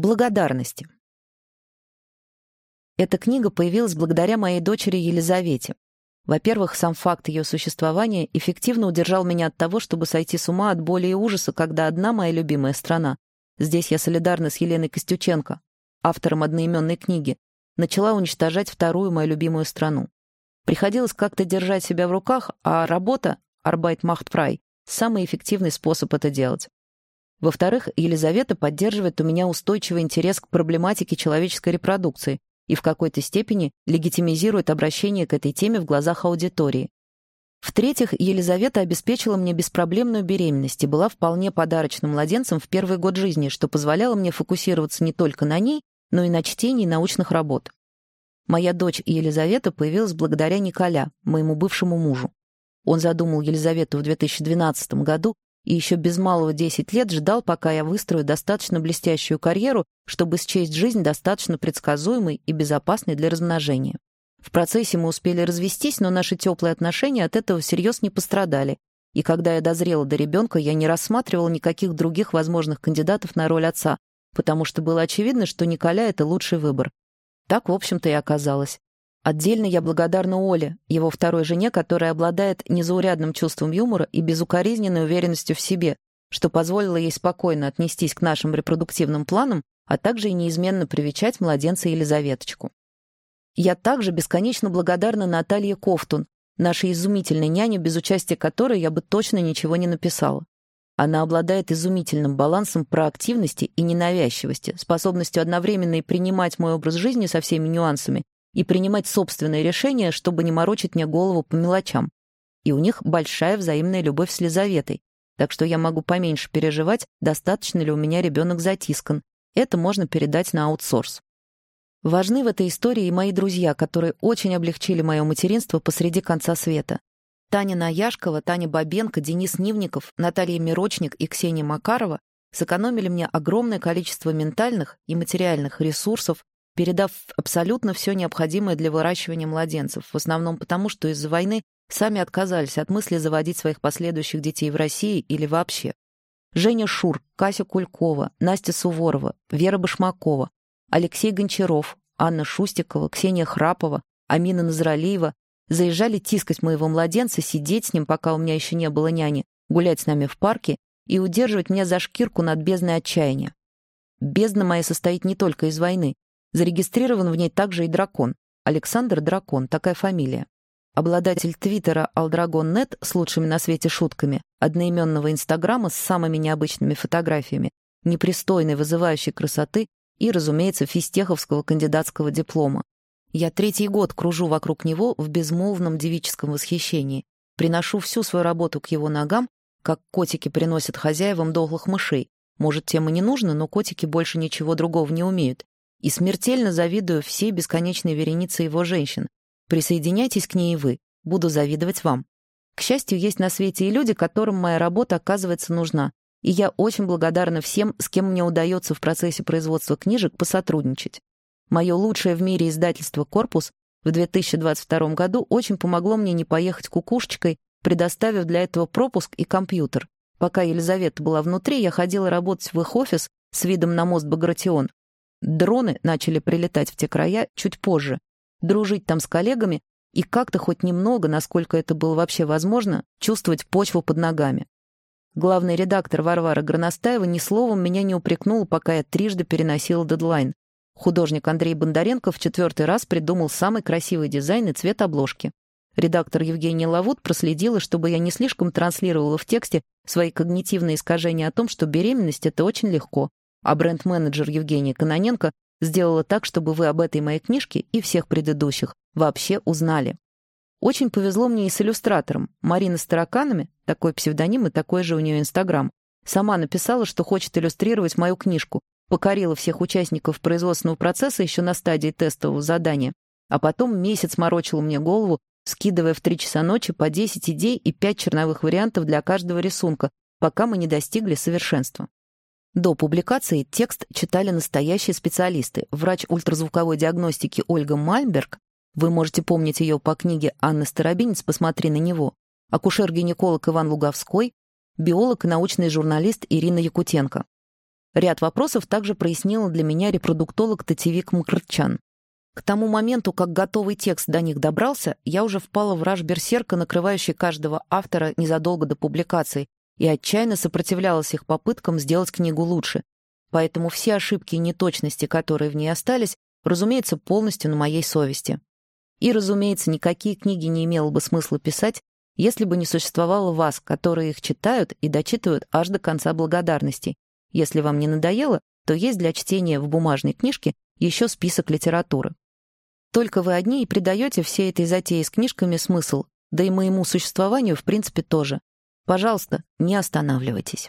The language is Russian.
Благодарности. Эта книга появилась благодаря моей дочери Елизавете. Во-первых, сам факт ее существования эффективно удержал меня от того, чтобы сойти с ума от боли и ужаса, когда одна моя любимая страна, здесь я солидарна с Еленой Костюченко, автором одноименной книги, начала уничтожать вторую мою любимую страну. Приходилось как-то держать себя в руках, а работа, Arbeit macht frei, самый эффективный способ это делать. Во-вторых, Елизавета поддерживает у меня устойчивый интерес к проблематике человеческой репродукции и в какой-то степени легитимизирует обращение к этой теме в глазах аудитории. В-третьих, Елизавета обеспечила мне беспроблемную беременность и была вполне подарочным младенцем в первый год жизни, что позволяло мне фокусироваться не только на ней, но и на чтении научных работ. Моя дочь Елизавета появилась благодаря Николя, моему бывшему мужу. Он задумал Елизавету в 2012 году и еще без малого 10 лет ждал, пока я выстрою достаточно блестящую карьеру, чтобы счесть жизнь достаточно предсказуемой и безопасной для размножения. В процессе мы успели развестись, но наши теплые отношения от этого всерьез не пострадали. И когда я дозрела до ребенка, я не рассматривала никаких других возможных кандидатов на роль отца, потому что было очевидно, что Николя — это лучший выбор. Так, в общем-то, и оказалось. Отдельно я благодарна Оле, его второй жене, которая обладает незаурядным чувством юмора и безукоризненной уверенностью в себе, что позволило ей спокойно отнестись к нашим репродуктивным планам, а также и неизменно привечать младенца Елизаветочку. Я также бесконечно благодарна Наталье Кофтун, нашей изумительной няне, без участия которой я бы точно ничего не написала. Она обладает изумительным балансом проактивности и ненавязчивости, способностью одновременно и принимать мой образ жизни со всеми нюансами и принимать собственные решения, чтобы не морочить мне голову по мелочам. И у них большая взаимная любовь с Лизаветой, так что я могу поменьше переживать, достаточно ли у меня ребенок затискан. Это можно передать на аутсорс. Важны в этой истории и мои друзья, которые очень облегчили мое материнство посреди конца света. Таня Наяшкова, Таня Бабенко, Денис Нивников, Наталья Мирочник и Ксения Макарова сэкономили мне огромное количество ментальных и материальных ресурсов, передав абсолютно все необходимое для выращивания младенцев, в основном потому, что из-за войны сами отказались от мысли заводить своих последующих детей в России или вообще. Женя Шур, Кася Кулькова, Настя Суворова, Вера Башмакова, Алексей Гончаров, Анна Шустикова, Ксения Храпова, Амина Назралиева заезжали тискать моего младенца, сидеть с ним, пока у меня еще не было няни, гулять с нами в парке и удерживать меня за шкирку над бездной отчаяния. Бездна моя состоит не только из войны. Зарегистрирован в ней также и дракон. Александр Дракон, такая фамилия. Обладатель твиттера Алдрагон.нет с лучшими на свете шутками, одноименного инстаграма с самыми необычными фотографиями, непристойной вызывающей красоты и, разумеется, физтеховского кандидатского диплома. Я третий год кружу вокруг него в безмолвном девическом восхищении, приношу всю свою работу к его ногам, как котики приносят хозяевам дохлых мышей. Может, тем и не нужно, но котики больше ничего другого не умеют, и смертельно завидую всей бесконечной веренице его женщин. Присоединяйтесь к ней и вы. Буду завидовать вам. К счастью, есть на свете и люди, которым моя работа оказывается нужна. И я очень благодарна всем, с кем мне удается в процессе производства книжек посотрудничать. Мое лучшее в мире издательство «Корпус» в 2022 году очень помогло мне не поехать кукушечкой, предоставив для этого пропуск и компьютер. Пока Елизавета была внутри, я ходила работать в их офис с видом на мост Багратион, Дроны начали прилетать в те края чуть позже. Дружить там с коллегами и как-то хоть немного, насколько это было вообще возможно, чувствовать почву под ногами. Главный редактор Варвара Граностаева ни словом меня не упрекнула, пока я трижды переносила дедлайн. Художник Андрей Бондаренко в четвертый раз придумал самый красивый дизайн и цвет обложки. Редактор Евгения Лавут проследила, чтобы я не слишком транслировала в тексте свои когнитивные искажения о том, что беременность — это очень легко, а бренд-менеджер Евгения Кононенко сделала так, чтобы вы об этой моей книжке и всех предыдущих вообще узнали. Очень повезло мне и с иллюстратором. Марина с тараканами, такой псевдоним и такой же у нее Инстаграм, сама написала, что хочет иллюстрировать мою книжку, покорила всех участников производственного процесса еще на стадии тестового задания, а потом месяц морочила мне голову, скидывая в три часа ночи по 10 идей и 5 черновых вариантов для каждого рисунка, пока мы не достигли совершенства. До публикации текст читали настоящие специалисты. Врач ультразвуковой диагностики Ольга Мальберг, вы можете помнить ее по книге Анны Старобинец «Посмотри на него», акушер-гинеколог Иван Луговской, биолог и научный журналист Ирина Якутенко. Ряд вопросов также прояснила для меня репродуктолог Татевик Мкртчан. К тому моменту, как готовый текст до них добрался, я уже впала в раж берсерка, накрывающий каждого автора незадолго до публикации, и отчаянно сопротивлялась их попыткам сделать книгу лучше. Поэтому все ошибки и неточности, которые в ней остались, разумеется, полностью на моей совести. И, разумеется, никакие книги не имело бы смысла писать, если бы не существовало вас, которые их читают и дочитывают аж до конца благодарностей, если вам не надоело, то есть для чтения в бумажной книжке еще список литературы. Только вы одни и придаете всей этой затее с книжками смысл, да и моему существованию в принципе тоже. Пожалуйста, не останавливайтесь.